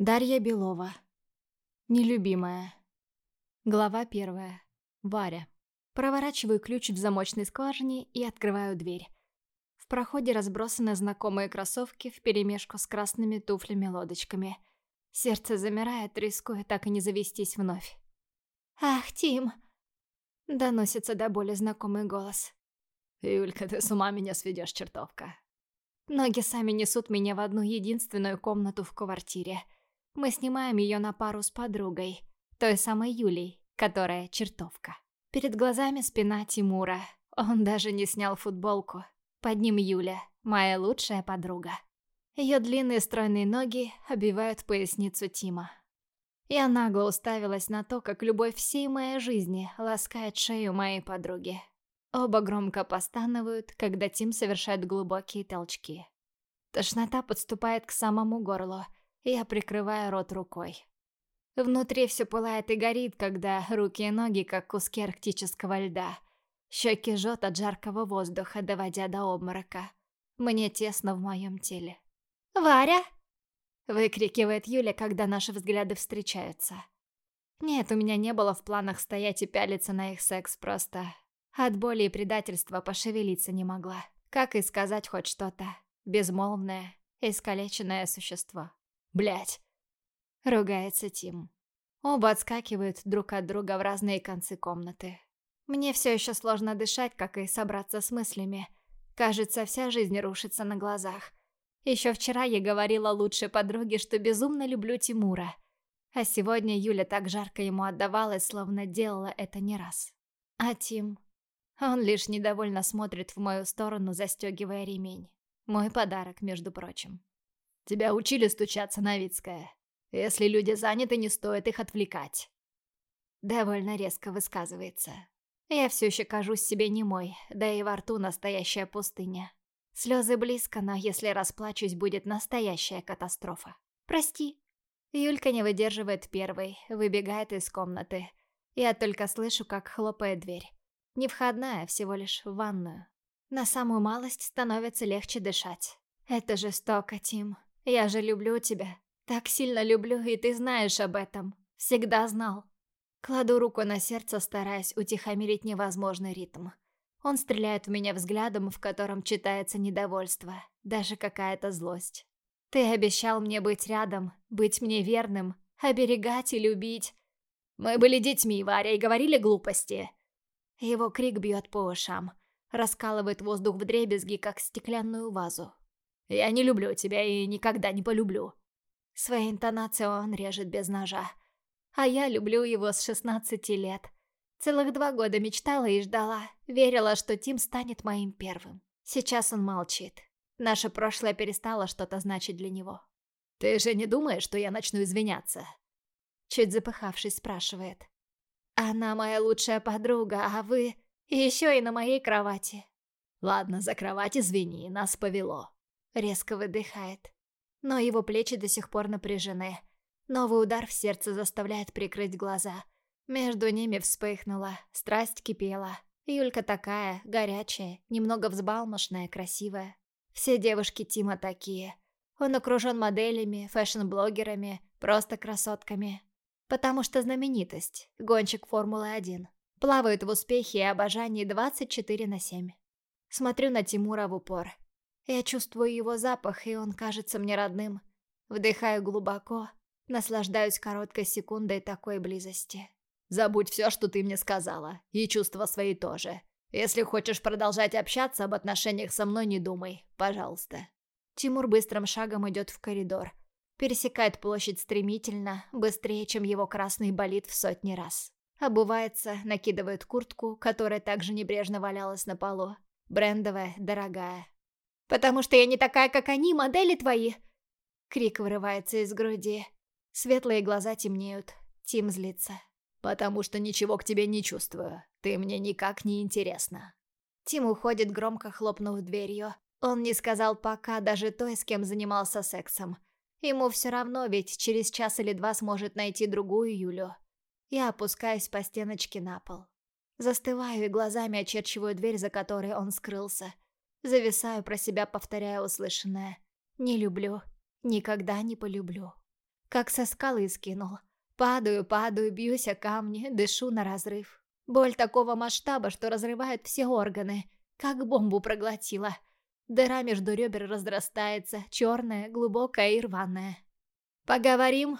Дарья Белова. Нелюбимая. Глава первая. Варя. Проворачиваю ключ в замочной скважине и открываю дверь. В проходе разбросаны знакомые кроссовки вперемешку с красными туфлями-лодочками. Сердце замирает, рискуя так и не завестись вновь. «Ах, Тим!» Доносится до боли знакомый голос. «Юлька, ты с ума меня сведешь, чертовка!» Ноги сами несут меня в одну единственную комнату в квартире – мы снимаем ее на пару с подругой, той самой Юлей, которая чертовка. Перед глазами спина Тимура. Он даже не снял футболку. Под ним Юля, моя лучшая подруга. Ее длинные стройные ноги обивают поясницу Тима. Я нагло уставилась на то, как любовь всей моей жизни ласкает шею моей подруги. Оба громко постанывают, когда Тим совершает глубокие толчки. Тошнота подступает к самому горлу – я прикрываю рот рукой. Внутри все пылает и горит, когда руки и ноги, как куски арктического льда. Щеки жжет от жаркого воздуха, доводя до обморока. Мне тесно в моем теле. «Варя!» — выкрикивает Юля, когда наши взгляды встречаются. Нет, у меня не было в планах стоять и пялиться на их секс, просто от боли и предательства пошевелиться не могла. Как и сказать хоть что-то. Безмолвное, искалеченное существо. Блять. Ругается Тим. Оба отскакивают друг от друга в разные концы комнаты. Мне все еще сложно дышать, как и собраться с мыслями. Кажется, вся жизнь рушится на глазах. Еще вчера я говорила лучшей подруге, что безумно люблю Тимура. А сегодня Юля так жарко ему отдавалась, словно делала это не раз. А Тим... Он лишь недовольно смотрит в мою сторону, застегивая ремень. Мой подарок, между прочим. Тебя учили стучаться, Новицкая. Если люди заняты, не стоит их отвлекать. Довольно резко высказывается. Я все еще кажусь себе немой, да и во рту настоящая пустыня. Слезы близко, но если расплачусь, будет настоящая катастрофа. Прости. Юлька не выдерживает первой, выбегает из комнаты. Я только слышу, как хлопает дверь. Не входная, всего лишь в ванную. На самую малость становится легче дышать. Это жестоко, Тим. Я же люблю тебя. Так сильно люблю, и ты знаешь об этом. Всегда знал. Кладу руку на сердце, стараясь утихомирить невозможный ритм. Он стреляет в меня взглядом, в котором читается недовольство, даже какая-то злость. Ты обещал мне быть рядом, быть мне верным, оберегать и любить. Мы были детьми, Варя, и говорили глупости. Его крик бьет по ушам, раскалывает воздух в дребезги, как стеклянную вазу. Я не люблю тебя и никогда не полюблю». Своей интонацией он режет без ножа. А я люблю его с 16 лет. Целых два года мечтала и ждала, верила, что Тим станет моим первым. Сейчас он молчит. Наше прошлое перестало что-то значить для него. «Ты же не думаешь, что я начну извиняться?» Чуть запыхавшись, спрашивает. «Она моя лучшая подруга, а вы...» «Еще и на моей кровати». «Ладно, за кровать извини, нас повело». Резко выдыхает. Но его плечи до сих пор напряжены. Новый удар в сердце заставляет прикрыть глаза. Между ними вспыхнула, страсть кипела. Юлька такая, горячая, немного взбалмошная, красивая. Все девушки Тима такие. Он окружен моделями, фэшн-блогерами, просто красотками. Потому что знаменитость, гонщик Формулы-1. Плавает в успехе и обожании 24 на 7. Смотрю на Тимура в упор. Я чувствую его запах, и он кажется мне родным. Вдыхаю глубоко, наслаждаюсь короткой секундой такой близости. «Забудь все, что ты мне сказала, и чувства свои тоже. Если хочешь продолжать общаться об отношениях со мной, не думай, пожалуйста». Тимур быстрым шагом идет в коридор. Пересекает площадь стремительно, быстрее, чем его красный болит в сотни раз. Обувается, накидывает куртку, которая также небрежно валялась на полу. Брендовая, дорогая, «Потому что я не такая, как они, модели твои!» Крик вырывается из груди. Светлые глаза темнеют. Тим злится. «Потому что ничего к тебе не чувствую. Ты мне никак не интересна». Тим уходит, громко хлопнув дверью. Он не сказал пока даже той, с кем занимался сексом. Ему все равно, ведь через час или два сможет найти другую Юлю. Я опускаюсь по стеночке на пол. Застываю и глазами очерчиваю дверь, за которой он скрылся. Зависаю про себя, повторяя услышанное. Не люблю. Никогда не полюблю. как со скалы скинул. Падаю, падаю, бьюсь о камни, дышу на разрыв. Боль такого масштаба, что разрывает все органы, как бомбу проглотила. Дыра между ребер разрастается, черная, глубокая и рваная. «Поговорим?»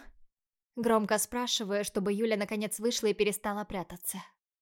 Громко спрашиваю, чтобы Юля наконец вышла и перестала прятаться.